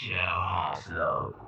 Show slow.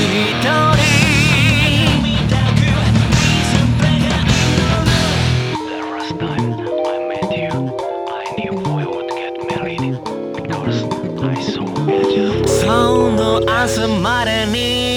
Casa Maranin.